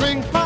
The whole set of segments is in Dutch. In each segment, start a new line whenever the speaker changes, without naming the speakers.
swing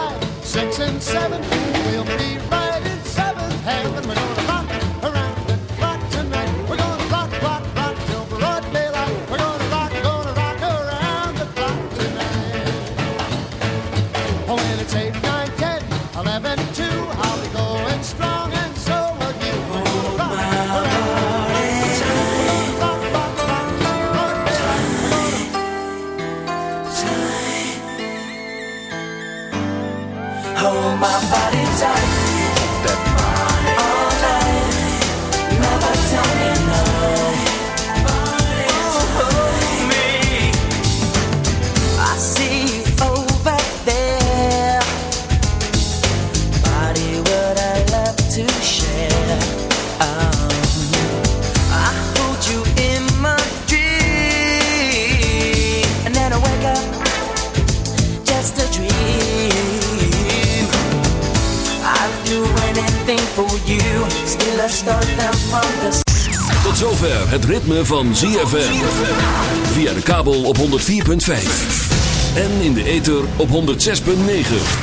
ether op 106.9.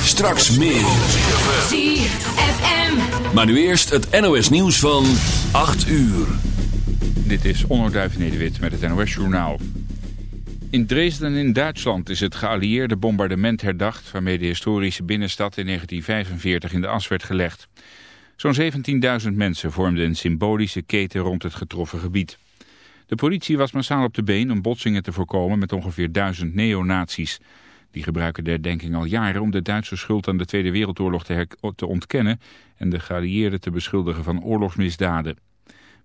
Straks meer.
ZFM.
Maar nu eerst het NOS nieuws van 8 uur.
Dit is Onderduif Nederwit met het NOS Journaal. In Dresden in Duitsland is het geallieerde bombardement herdacht... waarmee de historische binnenstad in 1945 in de as werd gelegd. Zo'n 17.000 mensen vormden een symbolische keten rond het getroffen gebied. De politie was massaal op de been om botsingen te voorkomen met ongeveer duizend neonazies. Die gebruiken de herdenking al jaren om de Duitse schuld aan de Tweede Wereldoorlog te, te ontkennen... en de geallieerden te beschuldigen van oorlogsmisdaden.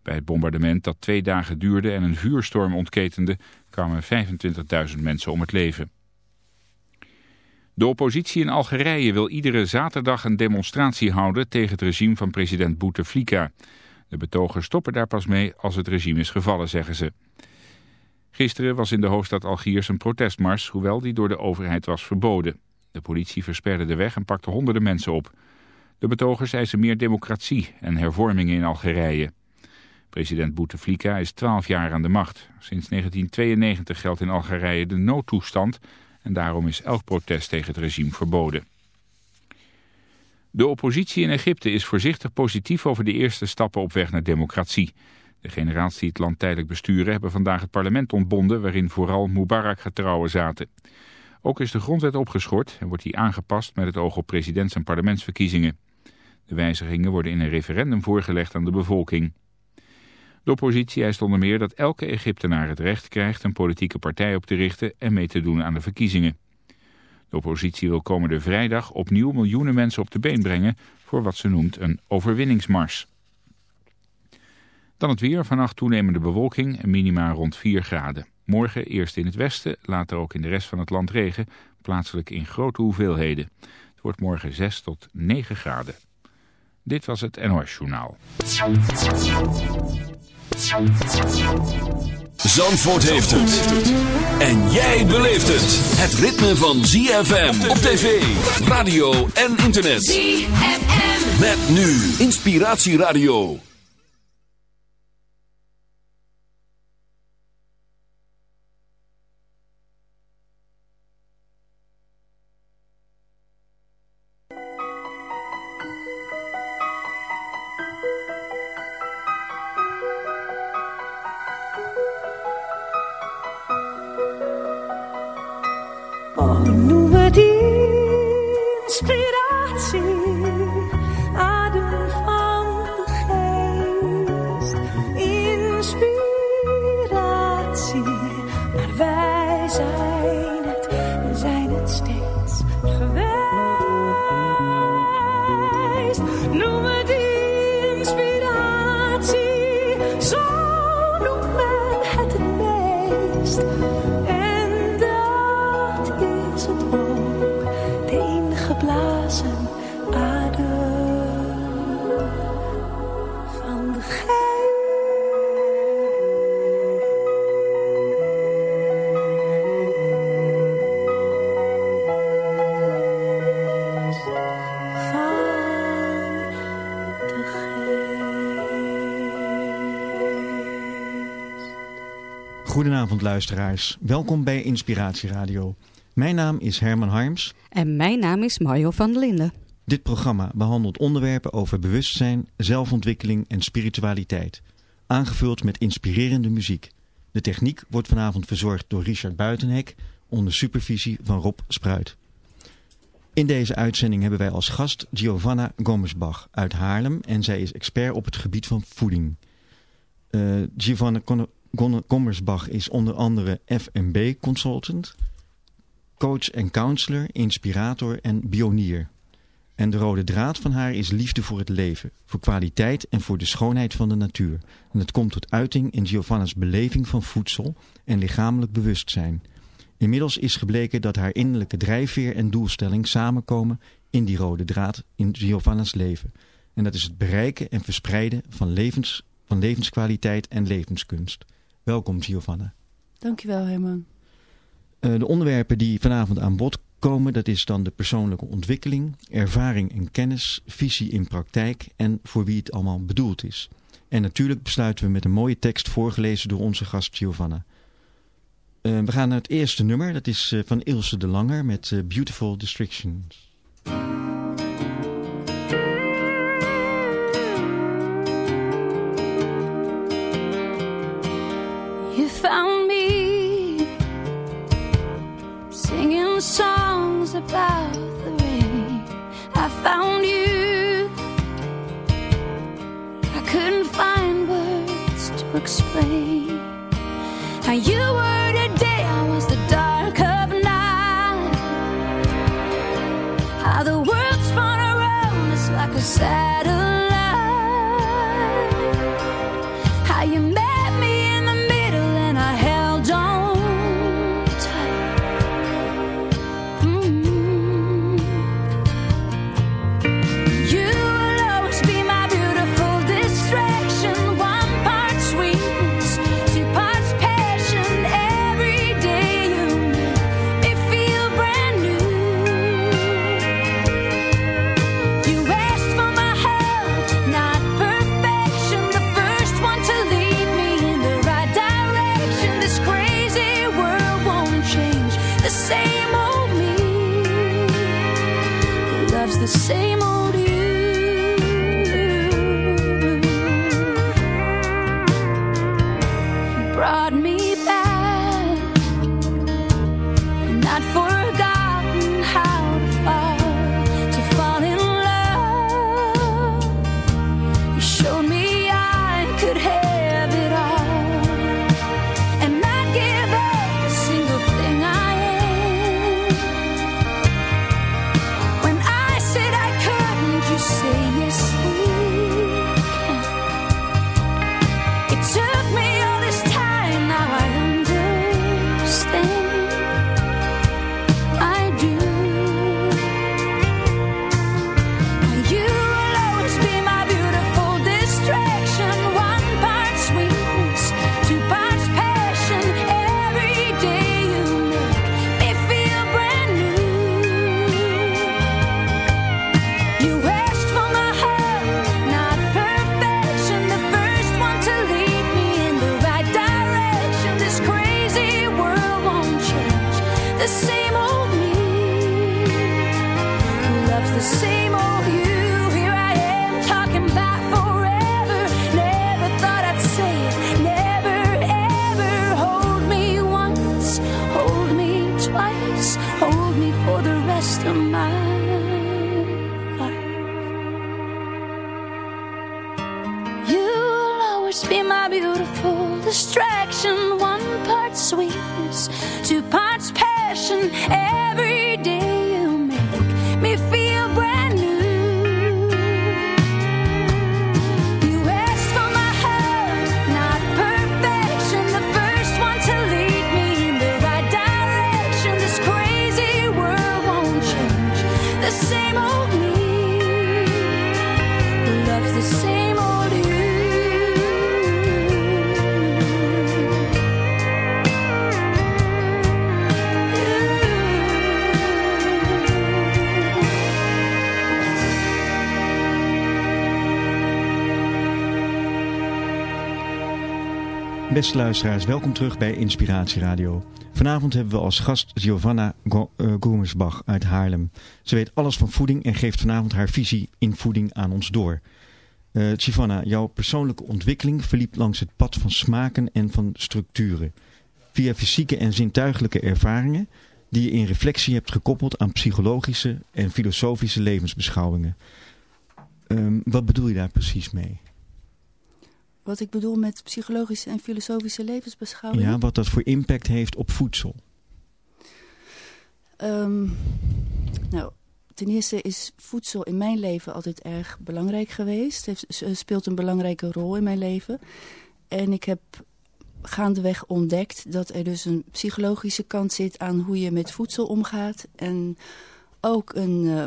Bij het bombardement dat twee dagen duurde en een vuurstorm ontketende... kwamen 25.000 mensen om het leven. De oppositie in Algerije wil iedere zaterdag een demonstratie houden... tegen het regime van president Bouteflika. De betogers stoppen daar pas mee als het regime is gevallen, zeggen ze. Gisteren was in de hoofdstad Algiers een protestmars... hoewel die door de overheid was verboden. De politie versperde de weg en pakte honderden mensen op. De betogers eisen meer democratie en hervormingen in Algerije. President Bouteflika is 12 jaar aan de macht. Sinds 1992 geldt in Algerije de noodtoestand en daarom is elk protest tegen het regime verboden. De oppositie in Egypte is voorzichtig positief over de eerste stappen op weg naar democratie. De generaals die het land tijdelijk besturen hebben vandaag het parlement ontbonden waarin vooral Mubarak-getrouwen zaten. Ook is de grondwet opgeschort en wordt die aangepast met het oog op presidents- en parlementsverkiezingen. De wijzigingen worden in een referendum voorgelegd aan de bevolking. De oppositie eist onder meer dat elke Egyptenaar het recht krijgt een politieke partij op te richten en mee te doen aan de verkiezingen. De oppositie wil komende vrijdag opnieuw miljoenen mensen op de been brengen voor wat ze noemt een overwinningsmars. Dan het weer, vannacht toenemende bewolking en minima rond 4 graden. Morgen eerst in het westen, later ook in de rest van het land regen, plaatselijk in grote hoeveelheden. Het wordt morgen 6 tot 9 graden. Dit was het NOS Journaal.
Zandvoort heeft het. En jij beleeft het. Het ritme van ZFM op tv, radio en internet.
ZFM.
Met nu Inspiratieradio.
Luisteraars, welkom bij Inspiratie Radio.
Mijn naam is Herman Harms.
En mijn naam is Mario van der Linden.
Dit programma behandelt onderwerpen over bewustzijn, zelfontwikkeling en spiritualiteit. Aangevuld met inspirerende muziek. De techniek wordt vanavond verzorgd door Richard Buitenhek onder supervisie van Rob Spruit. In deze uitzending hebben wij als gast Giovanna Gommersbach uit Haarlem en zij is expert op het gebied van voeding. Uh, Giovanna Gommersbach is onder andere F&B consultant, coach en counselor, inspirator en pionier. En de rode draad van haar is liefde voor het leven, voor kwaliteit en voor de schoonheid van de natuur. En het komt tot uiting in Giovanna's beleving van voedsel en lichamelijk bewustzijn. Inmiddels is gebleken dat haar innerlijke drijfveer en doelstelling samenkomen in die rode draad in Giovanna's leven. En dat is het bereiken en verspreiden van, levens, van levenskwaliteit en levenskunst. Welkom Giovanna.
Dankjewel Herman.
Uh, de onderwerpen die vanavond aan bod komen, dat is dan de persoonlijke ontwikkeling, ervaring en kennis, visie in praktijk en voor wie het allemaal bedoeld is. En natuurlijk besluiten we met een mooie tekst voorgelezen door onze gast Giovanna. Uh, we gaan naar het eerste nummer, dat is uh, van Ilse de Langer met Beautiful Distractions.
About the rain. I found you. I couldn't find words to explain how you were to punch passion.
Beste luisteraars, welkom terug bij Inspiratie Radio. Vanavond hebben we als gast Giovanna Go uh, Goemersbach uit Haarlem. Ze weet alles van voeding en geeft vanavond haar visie in voeding aan ons door. Uh, Giovanna, jouw persoonlijke ontwikkeling verliep langs het pad van smaken en van structuren. Via fysieke en zintuigelijke ervaringen die je in reflectie hebt gekoppeld aan psychologische en filosofische levensbeschouwingen. Um, wat bedoel je daar precies mee?
Wat ik bedoel met psychologische en filosofische levensbeschouwingen?
Ja, wat dat voor impact heeft op voedsel.
Um, nou, ten eerste is voedsel in mijn leven altijd erg belangrijk geweest. Het heeft, speelt een belangrijke rol in mijn leven. En ik heb gaandeweg ontdekt dat er dus een psychologische kant zit aan hoe je met voedsel omgaat. En ook een, uh,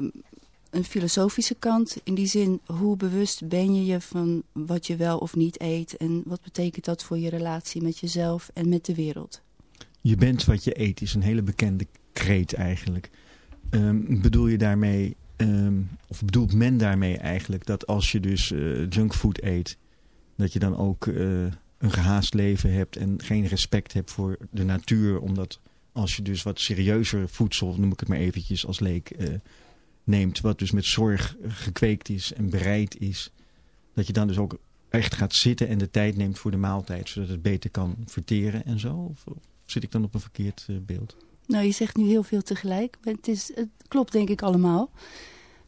een filosofische kant. In die zin, hoe bewust ben je je van wat je wel of niet eet. En wat betekent dat voor je relatie met jezelf en met de wereld.
Je bent wat je eet is een hele bekende kreet eigenlijk. Um, bedoel je daarmee, um, of bedoelt men daarmee eigenlijk dat als je dus uh, junkfood eet, dat je dan ook uh, een gehaast leven hebt en geen respect hebt voor de natuur, omdat als je dus wat serieuzer voedsel, noem ik het maar eventjes als leek, uh, neemt, wat dus met zorg gekweekt is en bereid is, dat je dan dus ook echt gaat zitten en de tijd neemt voor de maaltijd, zodat het beter kan verteren en zo? Of, zit ik dan op een verkeerd beeld?
Nou, je zegt nu heel veel tegelijk. Maar het, is, het klopt denk ik allemaal.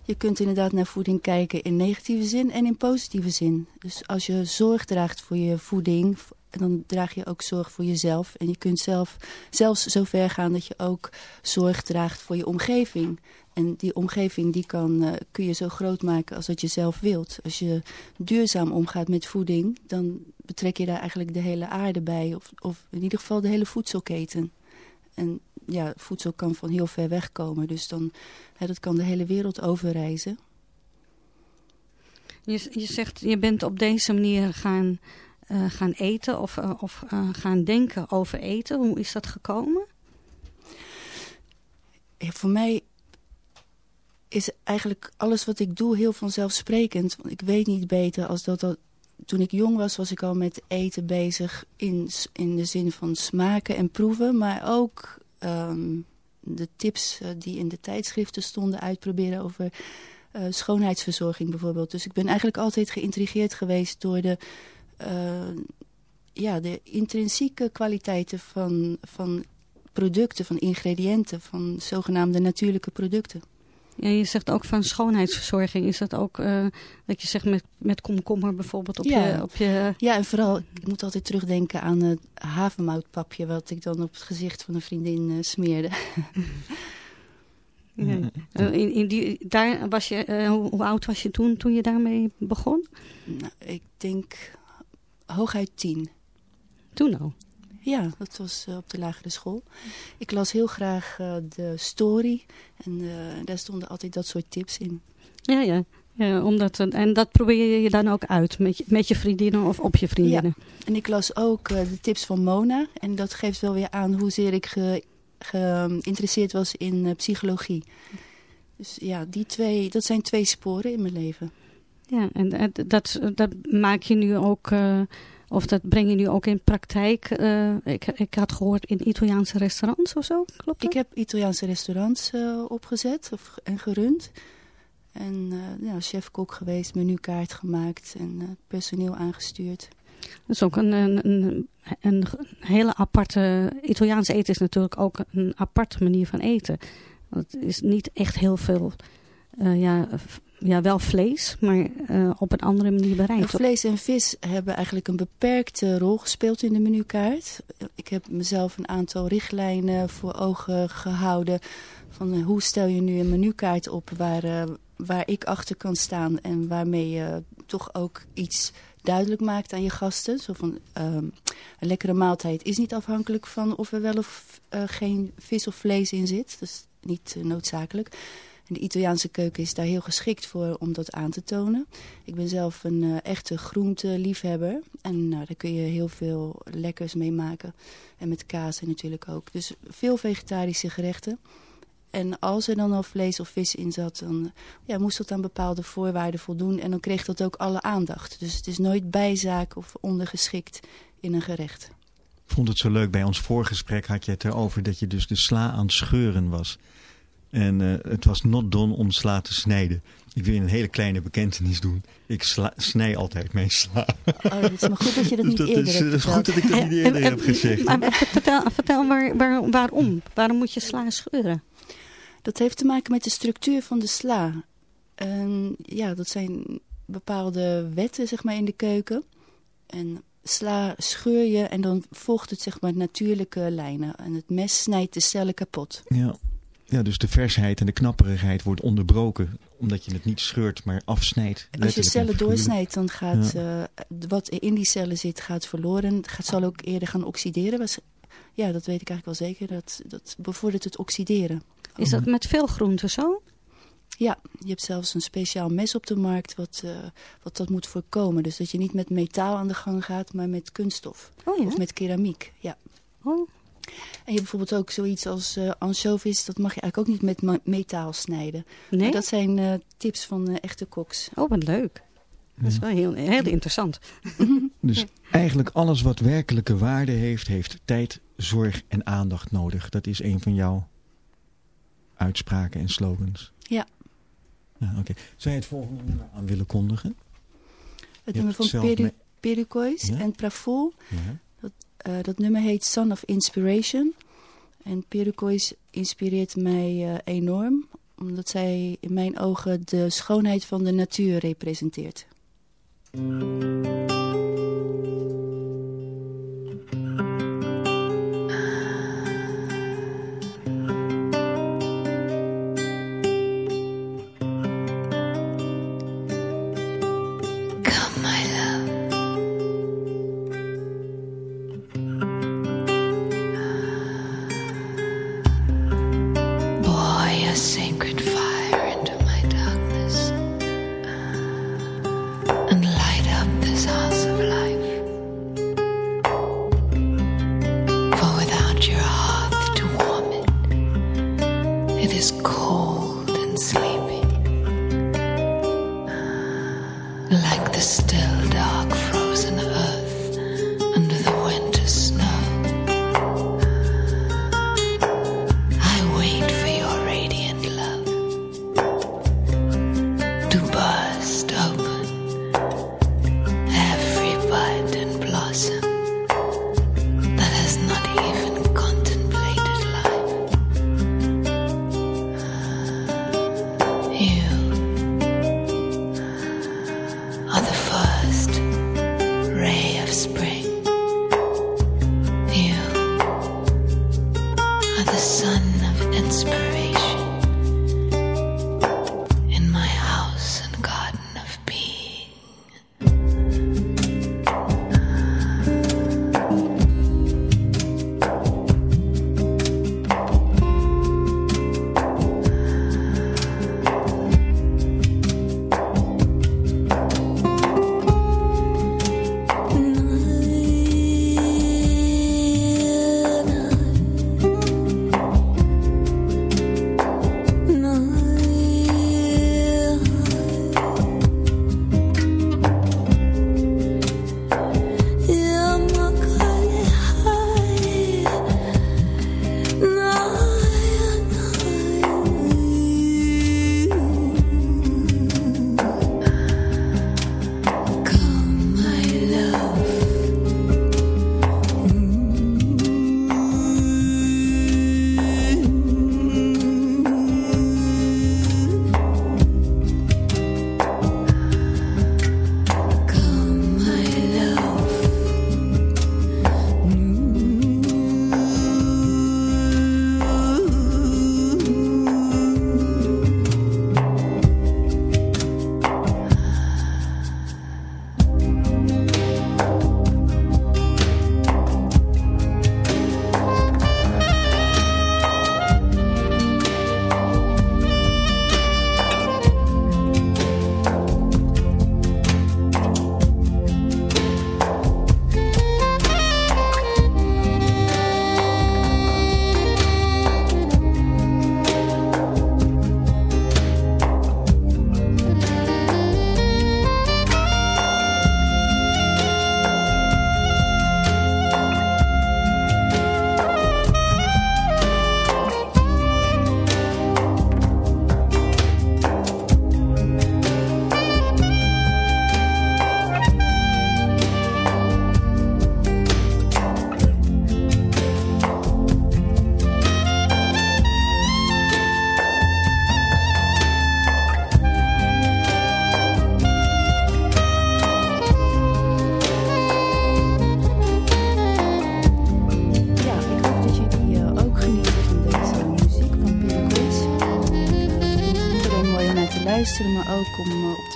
Je kunt inderdaad naar voeding kijken in negatieve zin en in positieve zin. Dus als je zorg draagt voor je voeding, dan draag je ook zorg voor jezelf. En je kunt zelf, zelfs zo ver gaan dat je ook zorg draagt voor je omgeving. En die omgeving die kan, uh, kun je zo groot maken als dat je zelf wilt. Als je duurzaam omgaat met voeding, dan betrek je daar eigenlijk de hele aarde bij. Of, of in ieder geval de hele voedselketen. En ja, voedsel kan van heel ver weg komen. Dus dan, hè, dat kan de hele wereld overreizen.
Je, je zegt, je bent op deze manier gaan, uh, gaan eten of, uh, of uh, gaan denken over eten. Hoe is dat gekomen?
Voor mij is eigenlijk alles wat ik doe heel vanzelfsprekend. Want ik weet niet beter als dat, dat toen ik jong was, was ik al met eten bezig in, in de zin van smaken en proeven. Maar ook um, de tips die in de tijdschriften stonden uitproberen over schoonheidsverzorging bijvoorbeeld. Dus ik ben eigenlijk altijd geïntrigeerd geweest door de, ja, de intrinsieke kwaliteiten van, van producten, van ingrediënten, van zogenaamde natuurlijke producten.
Ja, je zegt ook van schoonheidsverzorging. Is dat ook uh, dat je zegt met, met komkommer bijvoorbeeld op,
ja.
je, op je...
Ja, en vooral, ik moet altijd terugdenken aan het havermoutpapje... wat ik dan op het gezicht van een vriendin uh, smeerde.
ja. uh, in, in die, daar was je, uh, hoe, hoe, oud was je toen, toen je daarmee begon?
Nou, ik denk hooguit tien.
Toen al?
Ja, dat was uh, op de lagere school. Ik las heel graag uh, de story. En uh, daar stonden altijd dat soort tips in.
Ja, ja. ja omdat, en dat probeer je dan ook uit met je, met je vriendinnen of op je vriendinnen.
Ja. En ik las ook de tips van Mona. En dat geeft wel weer aan hoezeer ik ge, geïnteresseerd was in psychologie. Dus ja, die twee, dat zijn twee sporen in mijn leven.
Ja, en dat, dat maak je nu ook... Of dat breng je nu ook in praktijk? Uh, ik, ik had gehoord in Italiaanse restaurants of zo, klopt dat?
Ik heb Italiaanse restaurants uh, opgezet of, en gerund. En uh, ja, chef-kok geweest, menukaart gemaakt en personeel aangestuurd.
Dat is ook een, een, een, een, hele aparte... Italiaans eten is natuurlijk ook een aparte manier van eten. Het is niet echt heel veel... ja, ja, wel vlees, maar uh, op een andere manier bereid.
Vlees en vis hebben eigenlijk een beperkte rol gespeeld in de menukaart. Ik heb mezelf een aantal richtlijnen voor ogen gehouden. Van uh, hoe stel je nu een menukaart op waar, uh, waar ik achter kan staan. En waarmee je toch ook iets duidelijk maakt aan je gasten. Zo van, een lekkere maaltijd is niet afhankelijk van of er wel of geen vis of vlees in zit. Dat is niet noodzakelijk. De Italiaanse keuken is daar heel geschikt voor om dat aan te tonen. Ik ben zelf een uh, echte groenteliefhebber. En nou, daar kun je heel veel lekkers mee maken. En met kaas natuurlijk ook. Dus veel vegetarische gerechten. En als er dan al vlees of vis in zat, dan ja, moest dat aan bepaalde voorwaarden voldoen. En dan kreeg dat ook alle aandacht. Dus het is nooit bijzaak of ondergeschikt in een gerecht.
Ik vond het zo leuk. Bij ons voorgesprek had je het erover dat je dus de sla aan het scheuren was. En eh, het was not done om sla te snijden. Ik wil een hele kleine bekentenis doen. Ik sla- snij altijd mijn sla.
Oh, het is maar goed dat je dat niet
dat
eerder
is,
hebt
dat is goed dat ik dat niet eerder heb gezegd.
Maar vertel, vertel waar, waar- waarom? Waarom moet je sla scheuren?
Dat heeft te maken met de structuur van de sla. En ja, dat zijn bepaalde wetten zeg maar, in de keuken. En sla scheur je en dan volgt het zeg maar natuurlijke lijnen. En het mes snijdt de cellen kapot.
Ja. Ja, dus de versheid en de knapperigheid wordt onderbroken. Omdat je het niet scheurt, maar afsnijdt.
Als je cellen doorsnijdt, dan gaat eh, wat in die cellen zit, gaat verloren. Het gaat, zal ook eerder gaan oxideren. Was- Ja, dat weet ik eigenlijk wel zeker. Dat, dat bevordert het oxideren.
Is dat met veel groenten zo?
Ja, je hebt zelfs een speciaal mes op de markt wat, eh, wat dat moet voorkomen. Dus dat je niet met metaal aan de gang gaat, maar met kunststof.
Oh ja?
Of met keramiek, ja.
Oh,
En je hebt bijvoorbeeld ook zoiets als eh anchovies. Dat mag je eigenlijk ook niet met metaal snijden.
nee?
Maar dat zijn eh, tips van eh, echte koks.
Oh, wat leuk. Dat is wel heel, heel interessant.
Dus eigenlijk alles wat werkelijke waarde heeft, heeft tijd, zorg en aandacht nodig. Dat is een van jouw uitspraken en slogans.
Ja.
Ja, oké. Zou je het volgende nummer aan willen kondigen?
Het
Je
nummer van Pericois
Ja.
en Prafol.
Ja.
Eh, dat nummer heet Son of Inspiration. En Pericois inspireert mij eh, enorm. Omdat zij in mijn ogen de schoonheid van de natuur representeert.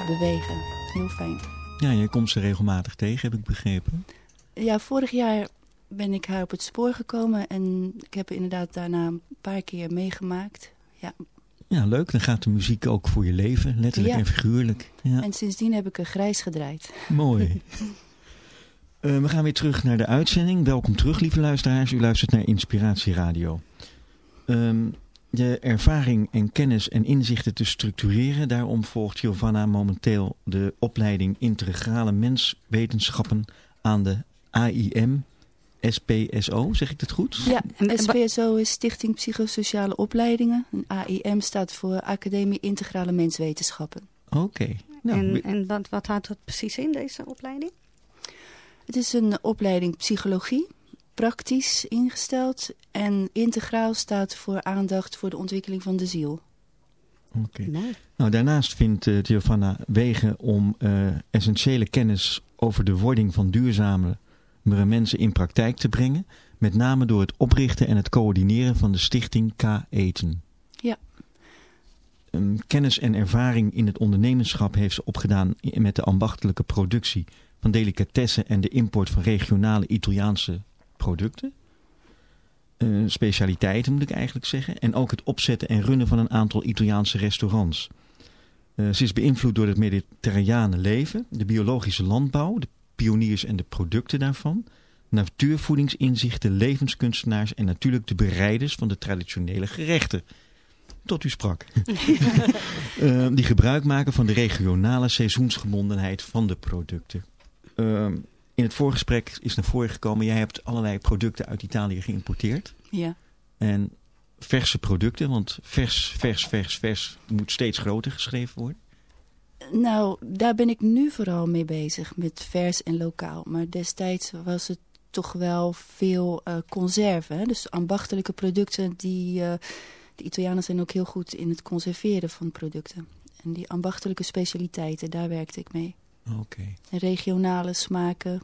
Bewegen. Heel fijn.
Ja, je komt ze regelmatig tegen, heb ik begrepen.
Ja, vorig jaar ben ik haar op het spoor gekomen en ik heb inderdaad daarna een paar keer meegemaakt. Ja.
Ja, leuk. Dan gaat de muziek ook voor je leven, letterlijk
Ja.
en figuurlijk. Ja.
En sindsdien heb ik er grijs gedraaid.
Mooi. Eh, we gaan weer terug naar de uitzending. Welkom terug, lieve luisteraars. U luistert naar Inspiratie Radio. Ehm, je ervaring en kennis en inzichten te structureren. Daarom volgt Giovanna momenteel de opleiding Integrale Menswetenschappen aan de AIM SPSO. Zeg ik dat goed?
Ja,
En-
SPSO is Stichting Psychosociale Opleidingen. En AIM staat voor Academie Integrale Menswetenschappen.
Oké. Nou,
en en wat, wat houdt dat precies in, deze opleiding?
Het is een opleiding psychologie, praktisch ingesteld. En integraal staat voor aandacht voor de ontwikkeling van de ziel.
oké. Nou, daarnaast vindt eh, Giovanna wegen om eh, essentiële kennis over de wording van duurzamere mensen in praktijk te brengen. Met name door het oprichten en het coördineren van de stichting K-Eten.
Ja.
Ehm, kennis en ervaring in het ondernemerschap heeft ze opgedaan met de ambachtelijke productie van delicatessen en de import van regionale Italiaanse producten. Eh, specialiteiten moet ik eigenlijk zeggen. En ook het opzetten en runnen van een aantal Italiaanse restaurants. Eh, ze is beïnvloed door het mediterrane leven, de biologische landbouw, de pioniers en de producten daarvan, natuurvoedingsinzichten, levenskunstenaars en natuurlijk de bereiders van de traditionele gerechten. Tot u sprak. Eh, die gebruik maken van de regionale seizoensgebondenheid van de producten. Eh, in het voorgesprek is naar voren gekomen, jij hebt allerlei producten uit Italië geïmporteerd.
Ja.
En verse producten, want vers, vers, vers, vers moet steeds groter geschreven worden.
Nou, daar ben ik nu vooral mee bezig, met vers en lokaal. Maar destijds was het toch wel veel eh conserve. Hè? Dus ambachtelijke producten, die, eh, de Italianen zijn ook heel goed in het conserveren van producten. En die ambachtelijke specialiteiten, daar werkte ik mee.
Oké.
En regionale smaken.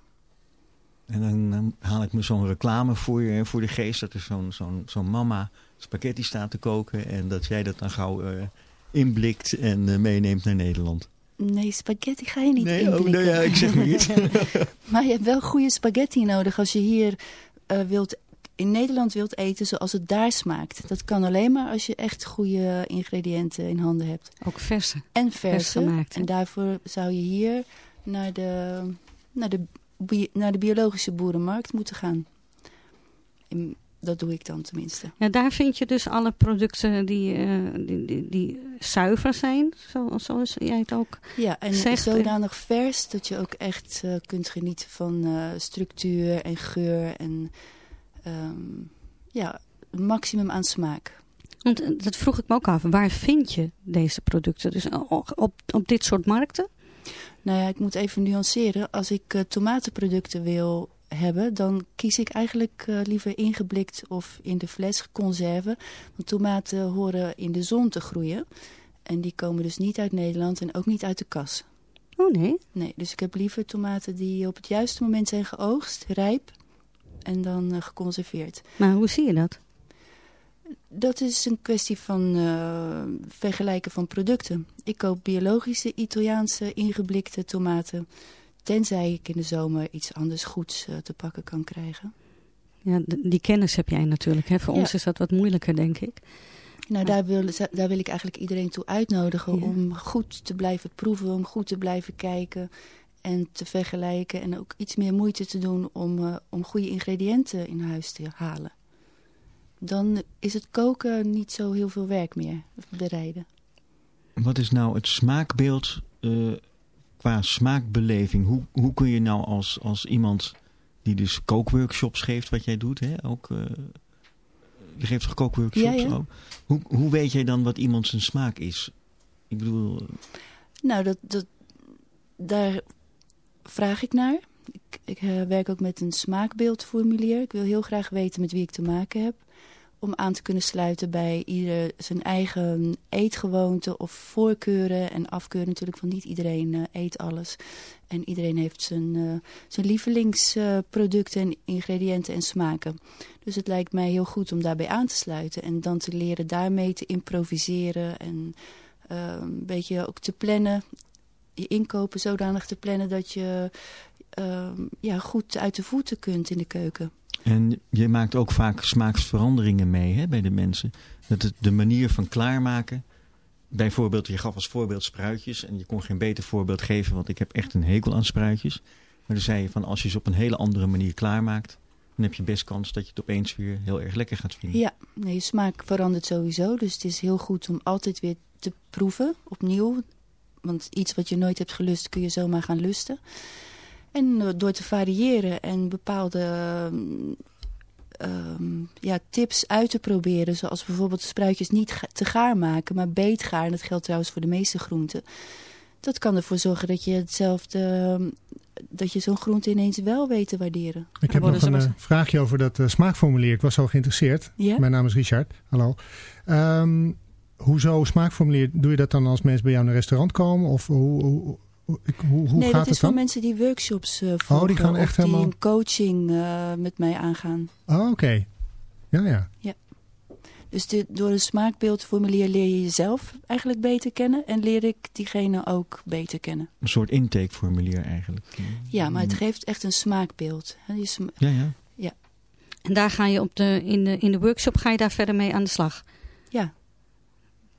En dan, dan haal ik me zo'n reclame voor, je, voor de geest. Dat er zo'n zo'n zo'n mama spaghetti staat te koken. En dat jij dat dan gauw eh, inblikt en eh, meeneemt naar Nederland.
Nee, spaghetti ga je niet
nee, oh,
inblikken.
nee, ja, ik zeg maar iets.
Maar je hebt wel goede spaghetti nodig als je hier eh, wilt, in Nederland wilt eten zoals het daar smaakt. Dat kan alleen maar als je echt goede ingrediënten in handen hebt.
Ook verse.
En
Vers
verse.
gemaakt, hè?
en daarvoor zou je hier naar de, naar de, naar de biologische boerenmarkt moeten gaan. In- dat doe ik dan tenminste.
Ja, daar vind je dus alle producten die, eh, die, die, die zuiver zijn, zo, zoals jij het ook
Ja, en
Zegt, eh,
zodanig vers dat je ook echt eh, kunt genieten van structuur en geur en ehm, ja, een maximum aan smaak.
Want eh, dat vroeg ik me ook af. Waar vind je deze producten? Dus o- op, op dit soort markten?
Nou ja, ik moet even nuanceren. Als ik eh, tomatenproducten wil hebben, dan kies ik eigenlijk eh, liever ingeblikt of in de fles conserven. Want tomaten horen in de zon te groeien. En die komen dus niet uit Nederland en ook niet uit de kas.
Oh nee.
Nee, dus ik heb liever tomaten die op het juiste moment zijn geoogst, rijp en dan eh, geconserveerd.
Maar hoe zie je dat?
Dat is een kwestie van eh, vergelijken van producten. Ik koop biologische Italiaanse ingeblikte tomaten. Tenzij ik in de zomer iets anders goeds eh, te pakken kan krijgen.
Ja, die kennis heb jij natuurlijk. Hè? Voor
Ja.
ons is dat wat moeilijker, denk ik.
Nou, daar wil, daar wil ik eigenlijk iedereen toe uitnodigen
Ja.
om goed te blijven proeven, om goed te blijven kijken en te vergelijken. En ook iets meer moeite te doen om, eh, om goede ingrediënten in huis te halen. Dan is het koken niet zo heel veel werk meer, bereiden.
Wat is nou het smaakbeeld eh, qua smaakbeleving? Hoe, hoe kun je nou als, als iemand die dus kookworkshops geeft, wat jij doet, hè? Ook, eh, je geeft toch kookworkshops
Ja, ja.
ook? Hoe, hoe weet jij dan wat iemand zijn smaak is? Ik bedoel,
Nou, dat, dat, daar vraag ik naar. Ik, ik eh, werk ook met een smaakbeeldformulier. Ik wil heel graag weten met wie ik te maken heb. Om aan te kunnen sluiten bij ieder zijn eigen eetgewoonte of voorkeuren en afkeuren. Natuurlijk, van niet iedereen eh, eet alles. En iedereen heeft zijn, eh, zijn lievelingsproducten en ingrediënten en smaken. Dus het lijkt mij heel goed om daarbij aan te sluiten. En dan te leren daarmee te improviseren en een beetje ook te plannen je inkopen zodanig te plannen dat je ehm, ja, goed uit de voeten kunt in de keuken.
En je maakt ook vaak smaaksveranderingen mee hè, bij de mensen. Dat het de manier van klaarmaken. Bijvoorbeeld, je gaf als voorbeeld spruitjes. En je kon geen beter voorbeeld geven, want ik heb echt een hekel aan spruitjes. Maar dan zei je van als je ze op een hele andere manier klaarmaakt. Dan heb je best kans dat je het opeens weer heel erg lekker gaat vinden.
Ja, nee, je smaak verandert sowieso. Dus het is heel goed om altijd weer te proeven, opnieuw. Want iets wat je nooit hebt gelust, kun je zomaar gaan lusten. En eh, door te variëren en bepaalde ehm, ehm, ja, tips uit te proberen. Zoals bijvoorbeeld spruitjes niet ga- te gaar maken, maar beetgaar. En dat geldt trouwens voor de meeste groenten. Dat kan ervoor zorgen dat je hetzelfde... ehm, dat je zo'n groente ineens wel weet te waarderen.
Ik heb nog een
maar-
eh, vraagje over dat eh, smaakformulier. Ik was zo geïnteresseerd.
Ja?
Mijn naam is Richard. Hallo. Ehm, hoezo smaakformulier? Doe je dat dan als mensen bij jou naar een restaurant komen? Of hoe, hoe, hoe, ik- hoe, hoe
nee,
gaat
dat is
het
voor mensen die workshops eh volgen.
die gaan echt
of die
helemaal-
een coaching eh, met mij aangaan.
Oh, oké. Ja, ja.
Dus de, door een smaakbeeldformulier leer je jezelf eigenlijk beter kennen. En leer ik diegene ook beter kennen.
Een soort intakeformulier eigenlijk.
Ja, maar het geeft echt een smaakbeeld. sma-
Ja, ja.
En daar ga je op de, in, de, in de workshop ga je daar verder mee aan de slag.
ja.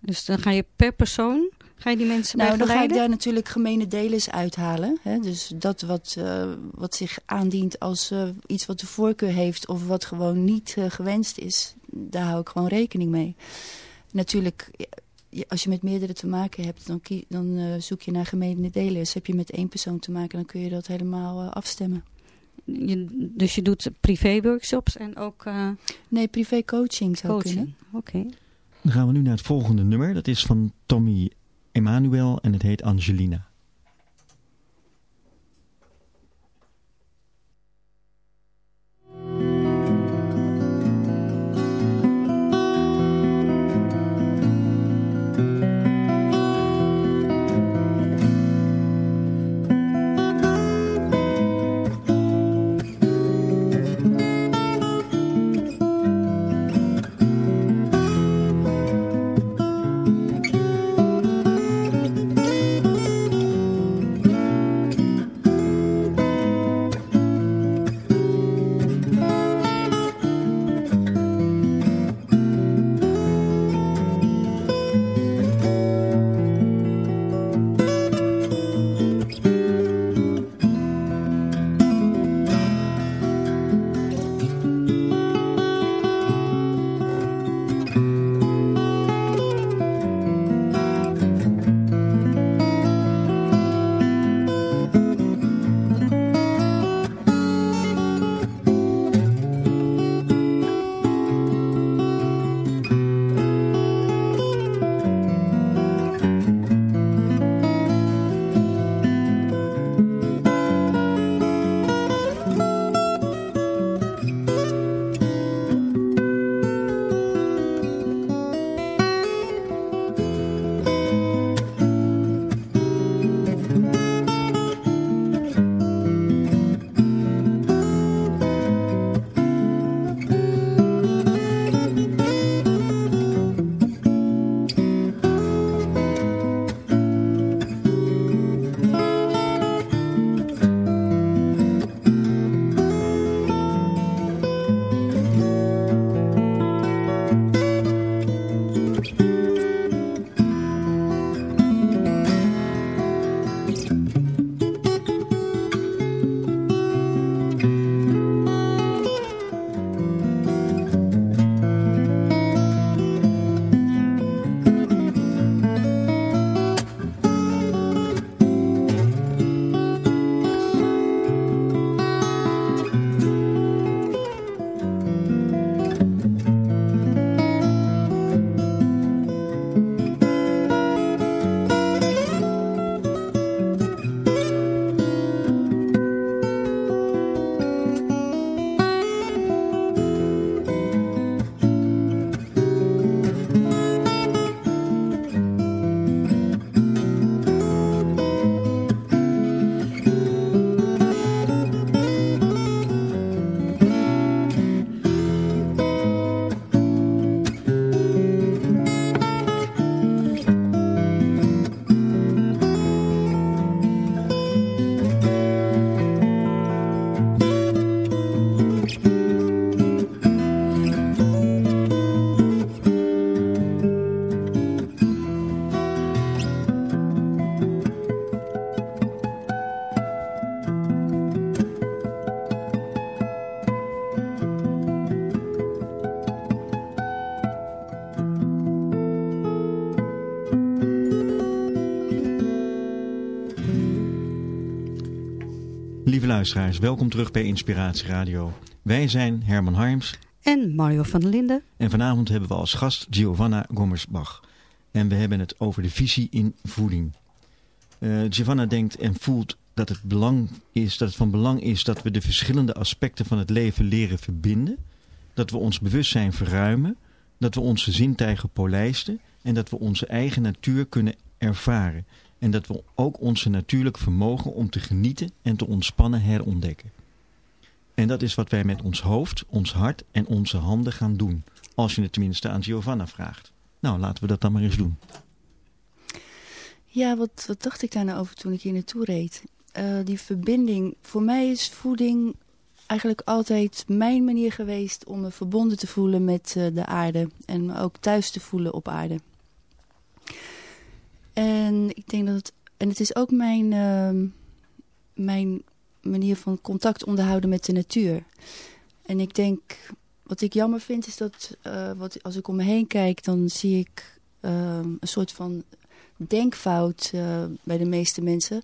Dus dan ga je per persoon, ga je die mensen
Nou, dan ga ik daar natuurlijk gemene delers uithalen. Hè? Dus dat wat, eh, wat zich aandient als eh, iets wat de voorkeur heeft... of wat gewoon niet eh, gewenst is, daar hou ik gewoon rekening mee. Natuurlijk, als je met meerdere te maken hebt... dan, dan zoek je naar gemene delers. Heb je met één persoon te maken, dan kun je dat helemaal afstemmen.
Je, dus je doet privé workshops en ook
Nee, privé coaching zou
coaching.
kunnen.
Oké.
Dan gaan we nu naar het volgende nummer. Dat is van Tommy Emmanuel en het heet Angelina. Luisteraars, welkom terug bij Inspiratie Radio. Wij zijn Herman Harms
En Mario van der Linden.
en vanavond hebben we als gast Giovanna Gommersbach. En we hebben het over de visie in voeding. Eh, Giovanna denkt en voelt dat het, belang is, dat het van belang is dat we de verschillende aspecten van het leven leren verbinden. Dat we ons bewustzijn verruimen. Dat we onze zintuigen polijsten. En dat we onze eigen natuur kunnen ervaren. En dat we ook onze natuurlijk vermogen om te genieten en te ontspannen herontdekken. En dat is wat wij met ons hoofd, ons hart en onze handen gaan doen. Als je het tenminste aan Giovanna vraagt. Nou, laten we dat dan maar eens doen.
Ja, wat, wat dacht ik daar nou over toen ik hier naartoe reed? Eh, die verbinding. Voor mij is voeding eigenlijk altijd mijn manier geweest om me verbonden te voelen met eh, de aarde. En me ook thuis te voelen op aarde. En ik denk dat het. En het is ook mijn, ehm, mijn manier van contact onderhouden met de natuur. En ik denk, wat ik jammer vind, is dat eh, wat, als ik om me heen kijk, dan zie ik ehm, een soort van denkfout eh, bij de meeste mensen.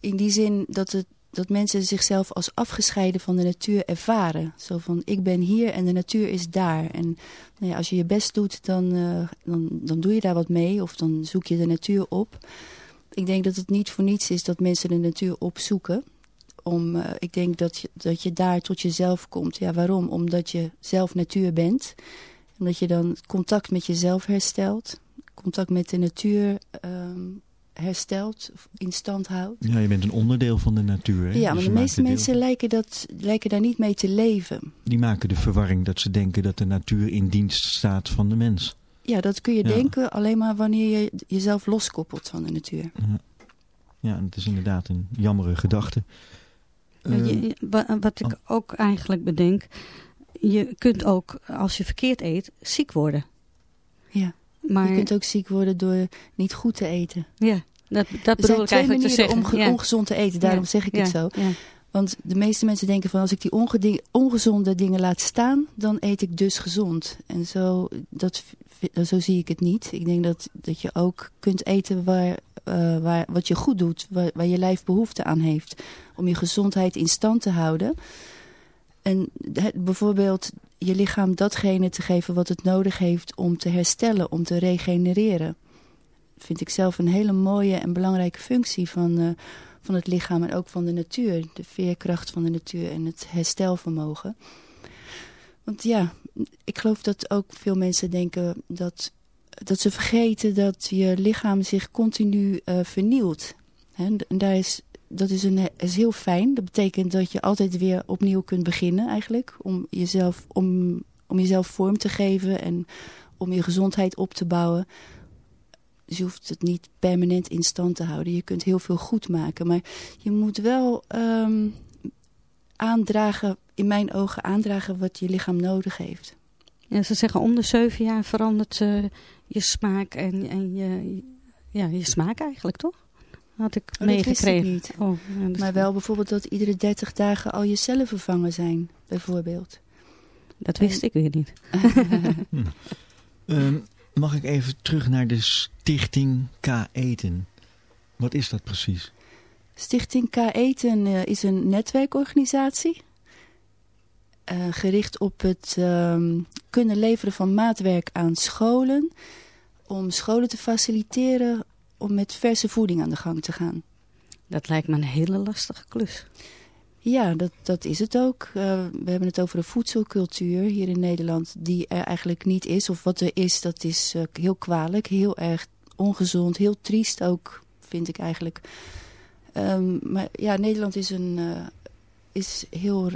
In die zin dat, het, dat mensen zichzelf als afgescheiden van de natuur ervaren. Zo van, ik ben hier en de natuur is daar. En nou ja, als je je best doet, dan, eh, dan, dan doe je daar wat mee. Of dan zoek je de natuur op. Ik denk dat het niet voor niets is dat mensen de natuur opzoeken. Om, eh, ik denk dat je, dat je daar tot jezelf komt. Ja, waarom? Omdat je zelf natuur bent. Omdat je dan contact met jezelf herstelt. Contact met de natuur ehm, herstelt, of in stand houdt.
Ja, je bent een onderdeel van de natuur. Hè?
Ja,
Dus
maar de meeste mensen lijken, dat, lijken daar niet mee te leven.
Die maken de verwarring dat ze denken dat de natuur in dienst staat van de mens.
Ja, dat kun je
Ja.
denken alleen maar wanneer je jezelf loskoppelt van de natuur.
Ja, dat is inderdaad een jammere gedachte.
Ja,
Eh,
je- wat ik
oh.
ook eigenlijk bedenk. Je kunt ook, als je verkeerd eet, ziek worden.
Ja.
Maar
Je kunt ook ziek worden door niet goed te eten.
ja, dat, dat bedoel ik eigenlijk te zeggen.
om
ja.
ongezond te eten, daarom
Ja,
zeg ik
ja,
het zo.
Ja.
Want de meeste mensen denken van als ik die ongezonde dingen laat staan, dan eet ik dus gezond. En zo, dat, zo zie ik het niet. Ik denk dat, dat je ook kunt eten waar, eh, waar, wat je goed doet, waar, waar je lijf behoefte aan heeft. Om je gezondheid in stand te houden. En bijvoorbeeld je lichaam datgene te geven wat het nodig heeft om te herstellen, om te regenereren. Vind ik zelf een hele mooie en belangrijke functie van, eh, van het lichaam en ook van de natuur. De veerkracht van de natuur en het herstelvermogen. Want ja, ik geloof dat ook veel mensen denken dat, dat ze vergeten dat je lichaam zich continu eh, vernieuwt. En daar is, dat is, een, is heel fijn. Dat betekent dat je altijd weer opnieuw kunt beginnen eigenlijk. Om jezelf, om, om jezelf vorm te geven en om je gezondheid op te bouwen. Dus je hoeft het niet permanent in stand te houden. Je kunt heel veel goed maken. Maar je moet wel ehm, aandragen, in mijn ogen aandragen wat je lichaam nodig heeft.
Ze zeggen om de zeven jaar verandert eh, je smaak en, en je, ja, je smaak eigenlijk, toch? Had ik
Oh, dat wist ik
meegekregen.
niet.
Oh, ja,
Maar wel bijvoorbeeld dat iedere 30 dagen al je cellen vervangen zijn, bijvoorbeeld.
Dat wist ik weer niet.
Ehm, mag ik even terug naar de stichting K Eten? Wat is dat precies?
Stichting K Eten eh, is een netwerkorganisatie. eh, gericht op het ehm, kunnen leveren van maatwerk aan scholen. Om scholen te faciliteren om met verse voeding aan de gang te gaan.
Dat lijkt me een hele lastige klus.
Ja, dat, dat is het ook. Eh, we hebben het over een voedselcultuur hier in Nederland die er eigenlijk niet is. Of wat er is, dat is eh, heel kwalijk, heel erg ongezond, heel triest ook, vind ik eigenlijk. Ehm, maar ja, Nederland is, een, eh, is heel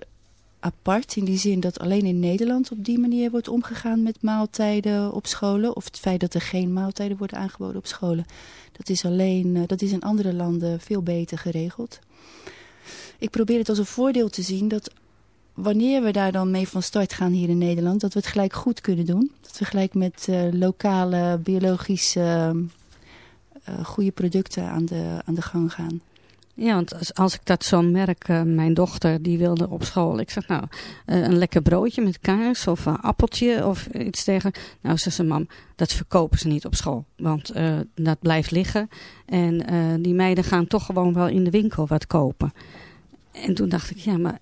apart in die zin dat alleen in Nederland op die manier wordt omgegaan met maaltijden op scholen. Of het feit dat er geen maaltijden worden aangeboden op scholen. Dat is, alleen, eh, dat is in andere landen veel beter geregeld. Ik probeer het als een voordeel te zien dat wanneer we daar dan mee van start gaan hier in Nederland, dat we het gelijk goed kunnen doen. Dat we gelijk met eh, lokale, biologische, eh, goede producten aan de, aan de gang gaan.
Ja, want als, als ik dat zo merk, eh, mijn dochter die wilde op school. Ik zeg nou, eh, een lekker broodje met kaas of een appeltje of iets tegen. Nou, ze zei mam, dat verkopen ze niet op school. Want eh, dat blijft liggen. En die meiden gaan toch gewoon wel in de winkel wat kopen. En toen dacht ik, ja, maar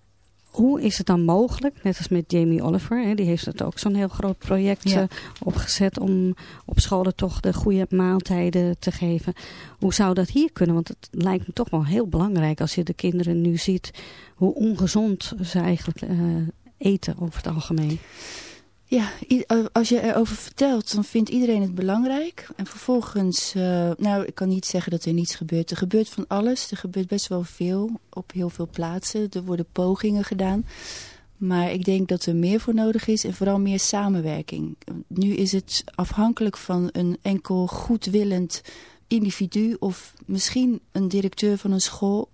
hoe is het dan mogelijk? Net als met Jamie Oliver, hè, die heeft het ook zo'n heel groot project
Ja.
eh, opgezet om op scholen toch de goede maaltijden te geven. Hoe zou dat hier kunnen? Want het lijkt me toch wel heel belangrijk als je de kinderen nu ziet hoe ongezond ze eigenlijk eh, eten over het algemeen.
Ja, eh, als je erover vertelt, dan vindt iedereen het belangrijk. En vervolgens, eh, nou, ik kan niet zeggen dat er niets gebeurt. Er gebeurt van alles. Er gebeurt best wel veel op heel veel plaatsen. Er worden pogingen gedaan. Maar ik denk dat er meer voor nodig is en vooral meer samenwerking. Nu is het afhankelijk van een enkel goedwillend individu of misschien een directeur van een school,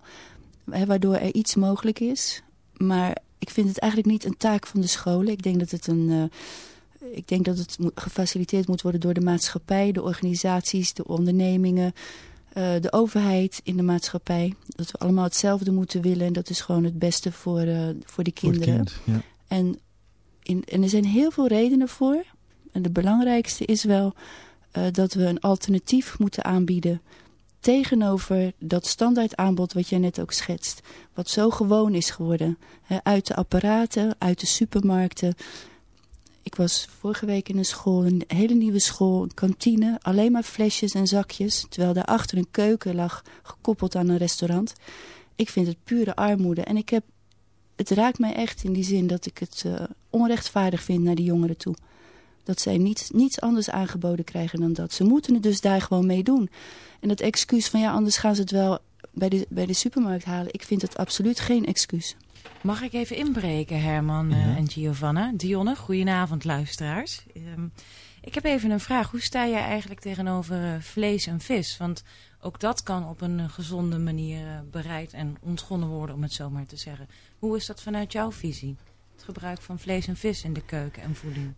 waardoor er iets mogelijk is. Maar ik vind het eigenlijk niet een taak van de scholen. Ik denk dat het een. eh, ik denk dat het gefaciliteerd moet worden door de maatschappij, de organisaties, de ondernemingen, eh, de overheid in de maatschappij. Dat we allemaal hetzelfde moeten willen en dat is gewoon het beste voor, eh, voor
het
kinderen.
kind, ja.
En, in, en er zijn heel veel redenen voor. En de belangrijkste is wel dat we een alternatief moeten aanbieden tegenover dat standaard aanbod wat jij net ook schetst. Wat zo gewoon is geworden. Uit de apparaten, uit de supermarkten. Ik was vorige week in een school, een hele nieuwe school, een kantine. Alleen maar flesjes en zakjes. Terwijl daarachter een keuken lag, gekoppeld aan een restaurant. Ik vind het pure armoede. En ik heb, het raakt mij echt in die zin dat ik het eh, onrechtvaardig vind naar die jongeren toe. Dat zij niets, niets anders aangeboden krijgen dan dat. Ze moeten het dus daar gewoon mee doen. En dat excuus van ja, anders gaan ze het wel bij de, bij de supermarkt halen. Ik vind het absoluut geen excuus.
Mag ik even inbreken, Herman eh, en Giovanna? Dionne, goedenavond luisteraars. Ehm, ik heb even een vraag. Hoe sta jij eigenlijk tegenover eh, vlees en vis? Want ook dat kan op een gezonde manier eh, bereid en ontgonnen worden, om het zo maar te zeggen. Hoe is dat vanuit jouw visie? Het gebruik van vlees en vis in de keuken en voeding.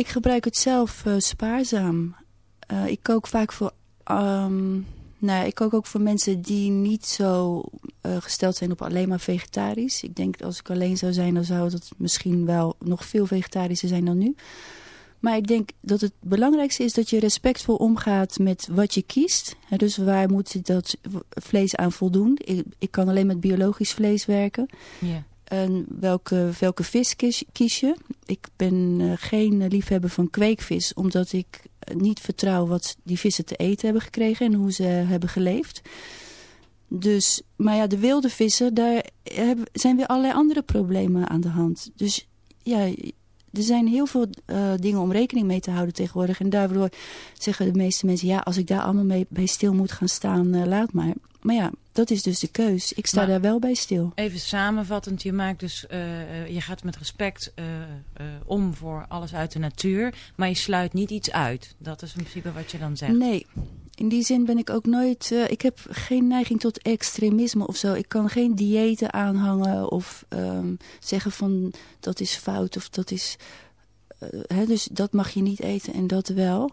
Ik gebruik het zelf eh, spaarzaam. Eh, ik kook vaak voor. ehm, nou ja, ik kook ook voor mensen die niet zo eh, gesteld zijn op alleen maar vegetarisch. Ik denk dat als ik alleen zou zijn, dan zou het misschien wel nog veel vegetarischer zijn dan nu. Maar ik denk dat het belangrijkste is dat je respectvol omgaat met wat je kiest. Hè, dus waar moet dat vlees aan voldoen? Ik, ik kan alleen met biologisch vlees werken.
Ja.
En welke, welke vis kies, kies je? Ik ben eh, geen liefhebber van kweekvis, omdat ik eh, niet vertrouw wat die vissen te eten hebben gekregen en hoe ze hebben geleefd. Dus, maar ja, de wilde vissen, daar hebben, zijn weer allerlei andere problemen aan de hand. Dus ja, er zijn heel veel eh, dingen om rekening mee te houden tegenwoordig. En daardoor zeggen de meeste mensen, ja, als ik daar allemaal mee, bij stil moet gaan staan, laat maar. Maar ja, dat is dus de keus. Ik sta
Maar-
daar wel bij stil.
Even samenvattend, je maakt dus, eh, eh, je gaat met respect eh, om voor alles uit de natuur, maar je sluit niet iets uit. Dat is in principe wat je dan zegt.
Nee, in die zin ben ik ook nooit... eh, ik heb geen neiging tot extremisme of zo. Ik kan geen diëten aanhangen of ehm, zeggen van dat is fout of dat is... hè, dus dat mag je niet eten en dat wel.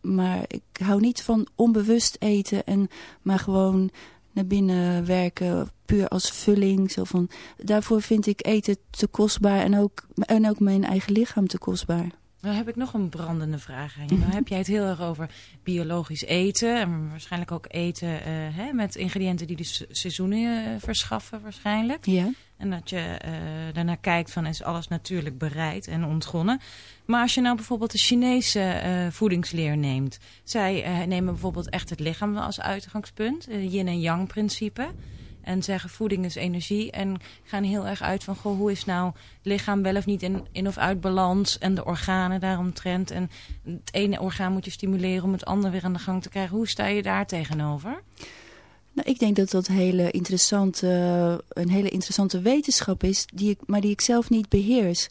Maar ik hou niet van onbewust eten en maar gewoon naar binnen werken, puur als vulling. Zo van, daarvoor vind ik eten te kostbaar en ook, en ook mijn eigen lichaam te kostbaar.
Nou heb ik nog een brandende vraag aan je. Nou heb jij het heel erg over biologisch eten. En waarschijnlijk ook eten eh, hè, met ingrediënten die de se- seizoenen eh, verschaffen waarschijnlijk.
Ja.
En dat je eh, daarnaar kijkt van is alles natuurlijk bereid en ontgonnen. Maar als je nou bijvoorbeeld de Chinese eh, voedingsleer neemt. Zij eh, nemen bijvoorbeeld echt het lichaam als uitgangspunt. Het yin en yang principe. En zeggen voeding is energie. En gaan heel erg uit van goh, hoe is nou het lichaam wel of niet in, in of uit balans. En de organen daaromtrent. En het ene orgaan moet je stimuleren om het andere weer aan de gang te krijgen. Hoe sta je daar tegenover?
Nou, ik denk dat dat hele interessante, een hele interessante wetenschap is, die ik, maar die ik zelf niet beheers.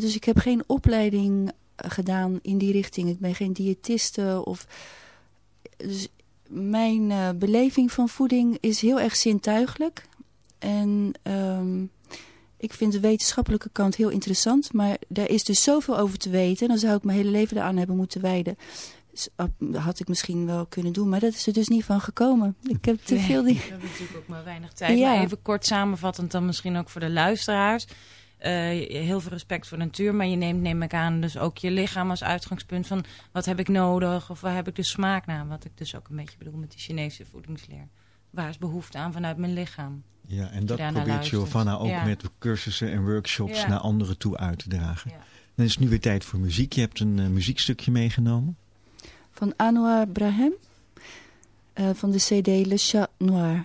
Dus ik heb geen opleiding eh, gedaan in die richting. Ik ben geen diëtiste. Of, dus mijn eh, beleving van voeding is heel erg zintuigelijk. En ehm, ik vind de wetenschappelijke kant heel interessant. Maar daar is dus zoveel over te weten. Dan zou ik mijn hele leven eraan hebben moeten wijden. Dus, ah, had ik misschien wel kunnen doen, maar dat is er dus niet van gekomen. Ik heb te veel die...
We hebben natuurlijk ook maar weinig tijd.
Ja.
Maar even kort samenvattend dan misschien ook voor de luisteraars. Eh, heel veel respect voor de natuur, maar je neemt, neem ik aan, dus ook je lichaam als uitgangspunt van wat heb ik nodig of waar heb ik de smaak naar. Wat ik dus ook een beetje bedoel met die Chinese voedingsleer. Waar is behoefte aan vanuit mijn lichaam?
Ja, en dat probeert
luistert.
Giovanna ook
Ja.
met cursussen en workshops
Ja.
naar anderen toe uit te dragen.
Ja.
Dan is het nu weer tijd voor muziek. Je hebt een eh, muziekstukje meegenomen.
Van Anwar Brahem. eh, van de cd Le Chat Noir.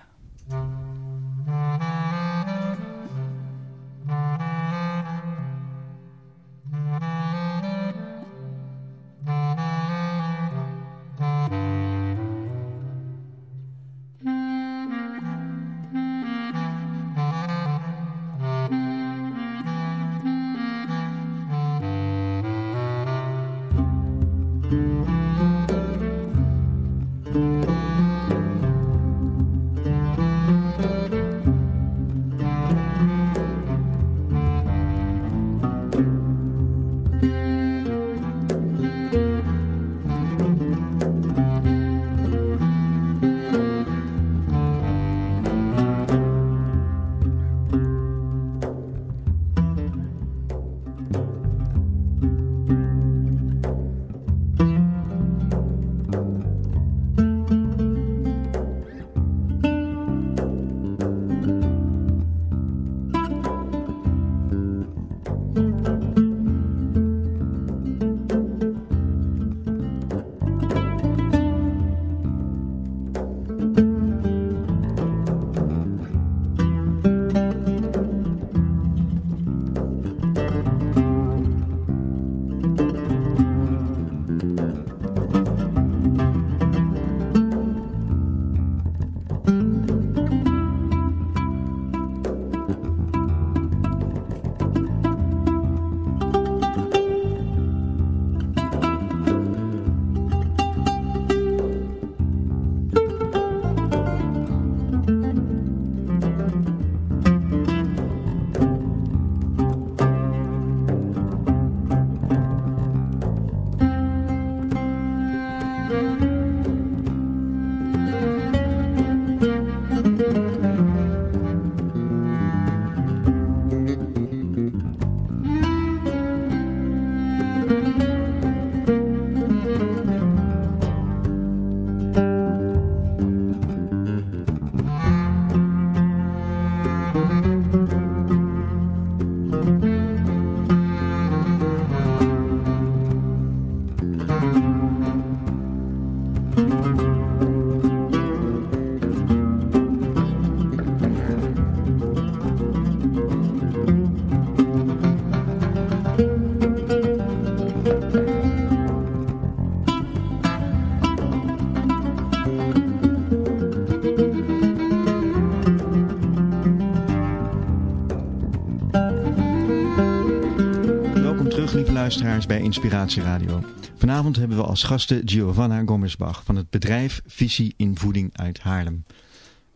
Luisteraars, bij Inspiratie Radio. Vanavond hebben we als gasten Giovanna Gommersbach van het bedrijf Visie in Voeding uit Haarlem.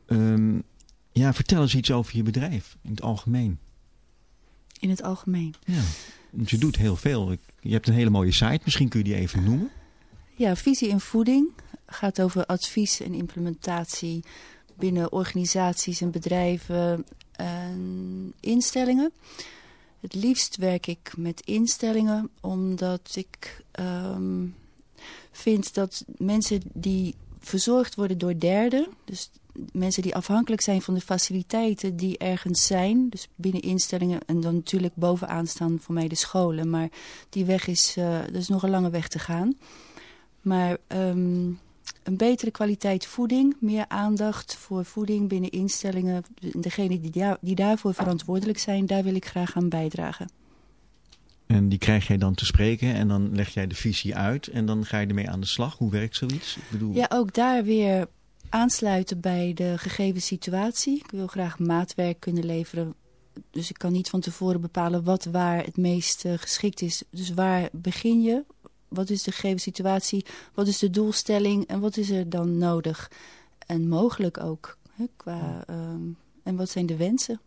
Ehm, ja, vertel eens iets over je bedrijf in het algemeen.
In het algemeen.
Ja, want je doet heel veel. Je hebt een hele mooie site, misschien kun je die even noemen.
Ja, visie in voeding gaat over advies en implementatie binnen organisaties en bedrijven en instellingen. Het liefst werk ik met instellingen, omdat ik ehm, vind dat mensen die verzorgd worden door derden, dus mensen die afhankelijk zijn van de faciliteiten die ergens zijn, dus binnen instellingen en dan natuurlijk bovenaan staan voor mij de scholen, maar die weg is, eh er is nog een lange weg te gaan. Maar ehm, een betere kwaliteit voeding, meer aandacht voor voeding binnen instellingen. Degenen die, daar- die daarvoor verantwoordelijk zijn, daar wil ik graag aan bijdragen.
En die krijg jij dan te spreken en dan leg jij de visie uit en dan ga je ermee aan de slag. Hoe werkt zoiets? Ik bedoel,
Ja, ook daar weer aansluiten bij de gegeven situatie. Ik wil graag maatwerk kunnen leveren. Dus ik kan niet van tevoren bepalen wat waar het meest eh, geschikt is. Dus waar begin je? Wat is de gegeven situatie? Wat is de doelstelling? En wat is er dan nodig? En mogelijk ook. Hè, qua, ehm, en wat zijn de wensen?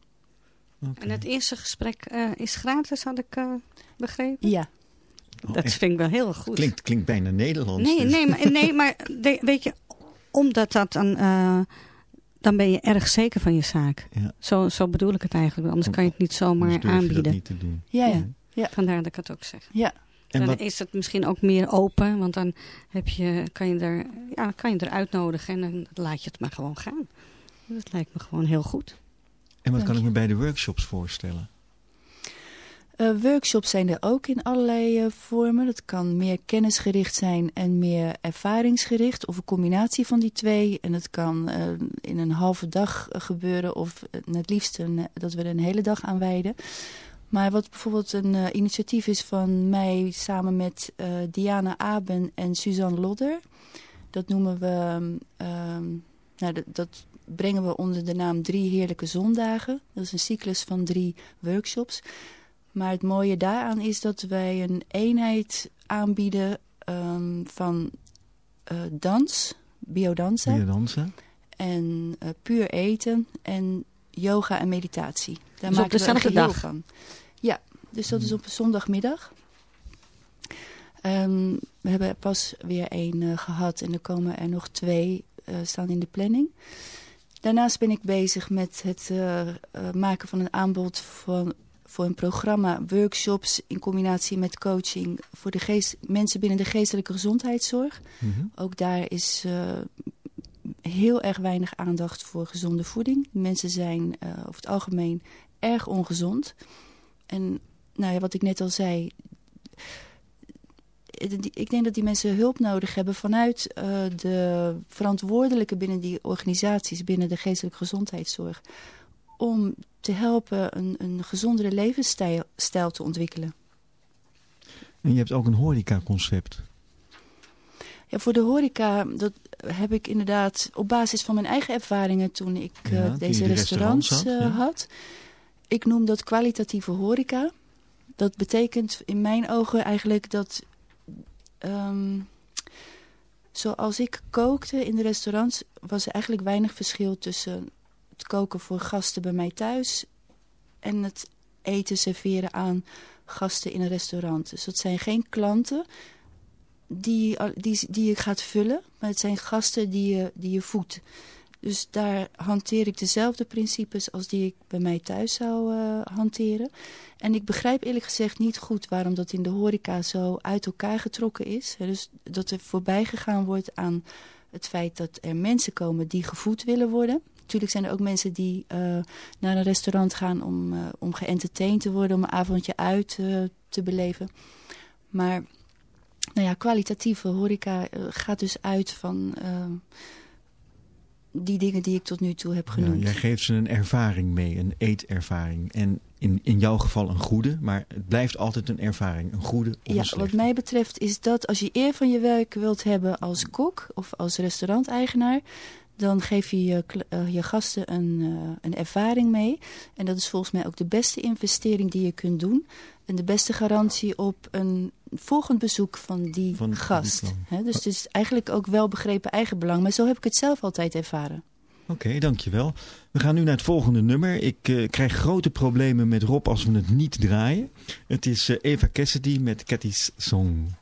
En het eerste gesprek eh, is gratis, had ik eh, begrepen.
Ja,
dat
echt?
vind ik wel heel goed.
Klinkt, klinkt bijna Nederlands.
Nee,
dus.
nee, maar, nee, maar de- weet je, omdat dat dan, eh, dan ben je erg zeker van je zaak.
Ja.
Zo, zo bedoel ik het eigenlijk. Anders kan je het niet zomaar
durf je
aanbieden.
dat niet te doen.
Ja, ja. ja.
Vandaar dat ik het ook zeg.
ja.
En
dan
wat,
is het misschien ook meer open, want dan heb je, kan, je er, ja, kan je er uitnodigen en dan laat je het maar gewoon gaan. Dat lijkt me gewoon heel goed.
en wat
Dank
kan ik
je.
me bij de workshops voorstellen?
Eh, workshops zijn er ook in allerlei eh, vormen. Dat kan meer kennisgericht zijn en meer ervaringsgericht. Of een combinatie van die twee. En het kan eh, in een halve dag gebeuren. Of het liefst een, dat we er een hele dag aan wijden. Maar wat bijvoorbeeld een eh, initiatief is van mij samen met eh, Diana Aben en Suzanne Lodder. Dat noemen we... ehm, nou, dat, dat brengen we onder de naam Drie Heerlijke Zondagen. Dat is een cyclus van drie workshops. Maar het mooie daaraan is dat wij een eenheid aanbieden ehm, van eh, dans, biodansen
Weer dansen?
en puur eten en yoga en meditatie. Daar
Dus op
maken we een
dezelfde dag?
van. Ja, dus dat is op een zondagmiddag. Ehm, we hebben pas weer één eh, gehad en er komen er nog twee eh, staan in de planning. Daarnaast ben ik bezig met het eh, maken van een aanbod van, voor een programma, workshops in combinatie met coaching voor de geest, mensen binnen de geestelijke gezondheidszorg.
Mhm.
Ook daar is heel erg weinig aandacht voor gezonde voeding. Mensen zijn eh, over het algemeen erg ongezond. En nou ja, wat ik net al zei... Ik denk dat die mensen hulp nodig hebben vanuit eh, de verantwoordelijke binnen die organisaties, binnen de geestelijke gezondheidszorg, om te helpen een, een gezondere levensstijl stijl te ontwikkelen.
En je hebt ook een horeca-concept.
Ja, voor de horeca, dat heb ik inderdaad op basis van mijn eigen ervaringen toen ik eh,
Ja,
deze restaurants,
restaurants had,
eh,
ja.
had. Ik noem dat kwalitatieve horeca. Dat betekent in mijn ogen eigenlijk dat... ehm, zoals ik kookte in de restaurants... was er eigenlijk weinig verschil tussen het koken voor gasten bij mij thuis... en het eten serveren aan gasten in een restaurant. Dus dat zijn geen klanten die, die, die je gaat vullen, maar het zijn gasten die je, die je voedt. Dus daar hanteer ik dezelfde principes als die ik bij mij thuis zou eh, hanteren. En ik begrijp eerlijk gezegd niet goed waarom dat in de horeca zo uit elkaar getrokken is. Dus dat er voorbij gegaan wordt aan het feit dat er mensen komen die gevoed willen worden. Natuurlijk zijn er ook mensen die eh, naar een restaurant gaan om, eh, om geëntertained te worden, om een avondje uit te beleven. Maar nou ja, kwalitatieve horeca eh, gaat dus uit van eh, die dingen die ik tot nu toe heb
Ja,
genoemd.
jij geeft ze een ervaring mee, een eetervaring. En in, in jouw geval een goede, maar het blijft altijd een ervaring. Een goede of
Ja,
een
wat mij betreft is dat als je eer van je werk wilt hebben als kok of als restauranteigenaar, dan geef je je, eh, je gasten een, eh, een ervaring mee. En dat is volgens mij ook de beste investering die je kunt doen. En de beste garantie op een volgend bezoek van die
Van
gast. dus het is eigenlijk ook wel begrepen eigenbelang. Maar zo heb ik het zelf altijd ervaren.
Oké, dankjewel. We gaan nu naar het volgende nummer. Ik eh, krijg grote problemen met Rob als we het niet draaien. Het is eh, Eva Cassidy met Cathy's Song.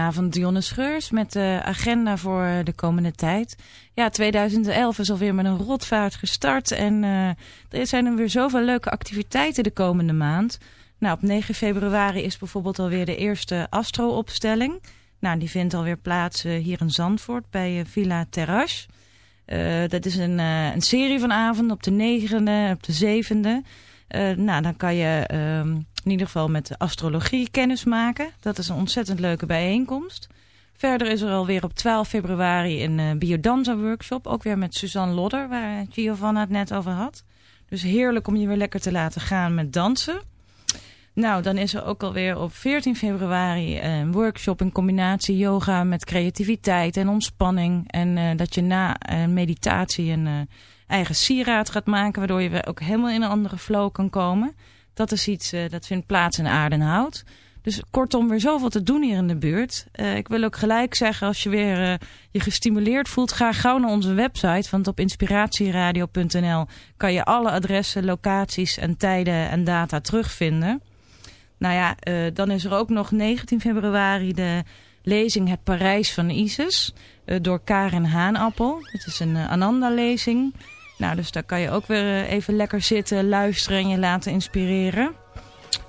Goedenavond, Dionne Scheurs met de agenda voor de komende tijd. Ja, 2011 is alweer met een rotvaart gestart en eh, er zijn er weer zoveel leuke activiteiten de komende maand. Nou, op 9 februari is bijvoorbeeld alweer de eerste astro-opstelling. Nou, die vindt alweer plaats eh, hier in Zandvoort bij eh, Villa Terras. Dat is een, een serie van avonden op de negende, op de zevende. Eh, nou, dan kan je ehm, in ieder geval met de astrologie kennis maken. Dat is een ontzettend leuke bijeenkomst. Verder is er alweer op 12 februari een eh, biodanza workshop. Ook weer met Suzanne Lodder, waar Giovanna het net over had. Dus heerlijk om je weer lekker te laten gaan met dansen. Nou, dan is er ook alweer op 14 februari een workshop in combinatie yoga met creativiteit en ontspanning. En eh, dat je na eh, meditatie een eh, eigen sieraad gaat maken, waardoor je weer ook helemaal in een andere flow kan komen. Dat is iets eh, dat vindt plaats in Aardenhout. Dus kortom, weer zoveel te doen hier in de buurt. Eh, ik wil ook gelijk zeggen, als je weer eh, je gestimuleerd voelt, ga gauw naar onze website. Want op inspiratieradio.nl kan je alle adressen, locaties en tijden en data terugvinden. Nou ja, dan is er ook nog 19 februari de lezing Het Parijs van Isis door Karen Haanappel. Het is een Ananda-lezing. Nou, dus daar kan je ook weer eh, even lekker zitten, luisteren en je laten inspireren.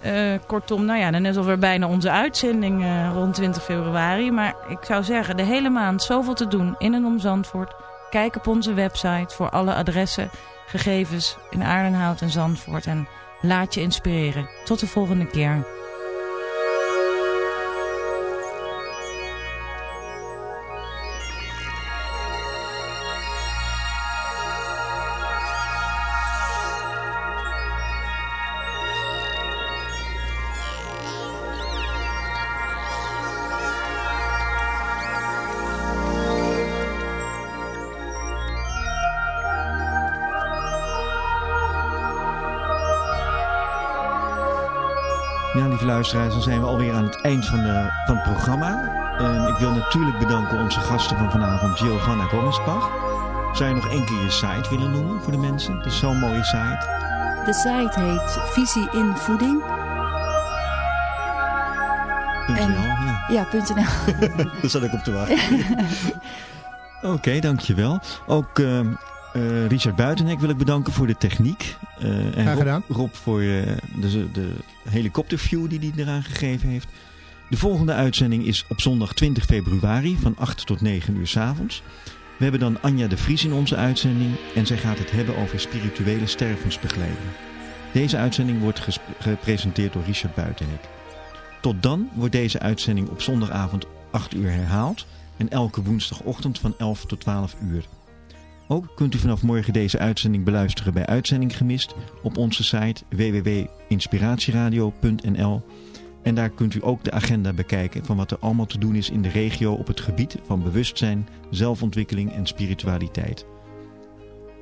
Eh, kortom, nou ja, dan is alweer bijna onze uitzending eh, rond 20 februari. Maar ik zou zeggen, de hele maand zoveel te doen in en om Zandvoort. Kijk op onze website voor alle adressen, gegevens in Aardenhout en Zandvoort. En laat je inspireren. Tot de volgende keer.
Luisteraars, dan zijn we alweer aan het eind van, de, van het programma. En ik wil natuurlijk bedanken onze gasten van vanavond, Giovanna Gommersbach. Zou je nog één keer je site willen noemen voor de mensen? Het is zo'n mooie site.
De site heet Visie in Voeding.
.nl,
En-
ja.
Ja, .nl.
Daar zat ik op te wachten. Oké, dankjewel. Ook eh, eh, Richard Buitenhek wil ik bedanken voor de techniek. Eh, en
Graag
Rob,
gedaan.
Rob voor eh, de, de helikopterview die hij eraan gegeven heeft. De volgende uitzending is op zondag 20 februari van 8 tot 9 uur s avonds. We hebben dan Anja de Vries in onze uitzending en zij gaat het hebben over spirituele stervensbegeleiding. Deze uitzending wordt gepresenteerd door Richard Buitenhek. Tot dan wordt deze uitzending op zondagavond 8 uur herhaald en elke woensdagochtend van 11 tot 12 uur. Ook kunt u vanaf morgen deze uitzending beluisteren bij Uitzending Gemist op onze site www.inspiratieradio.nl en daar kunt u ook de agenda bekijken van wat er allemaal te doen is in de regio op het gebied van bewustzijn, zelfontwikkeling en spiritualiteit.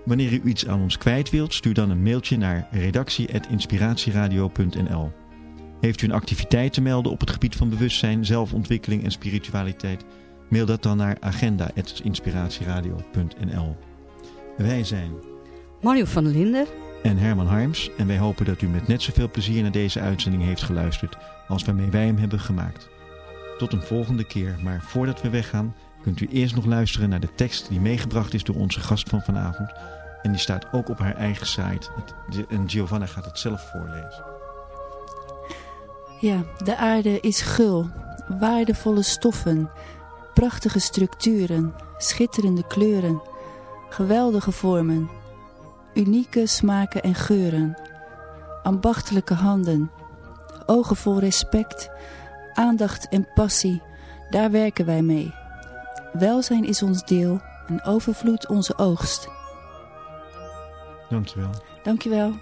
Wanneer u iets aan ons kwijt wilt, stuur dan een mailtje naar redactie.inspiratieradio.nl. Heeft u een activiteit te melden op het gebied van bewustzijn, zelfontwikkeling en spiritualiteit? Mail dat dan naar agenda.inspiratieradio.nl. Wij zijn
Mario van der Linden.
en Herman Harms en wij hopen dat u met net zoveel plezier naar deze uitzending heeft geluisterd als waarmee wij hem hebben gemaakt. Tot een volgende keer, maar voordat we weggaan kunt u eerst nog luisteren naar de tekst die meegebracht is door onze gast van vanavond. En die staat ook op haar eigen site. En Giovanna gaat het zelf voorlezen.
Ja, de aarde is gul, waardevolle stoffen, prachtige structuren, schitterende kleuren, geweldige vormen, unieke smaken en geuren, ambachtelijke handen, ogen vol respect, aandacht en passie, daar werken wij mee. Welzijn is ons deel en overvloed onze oogst.
Dankjewel.
Dankjewel.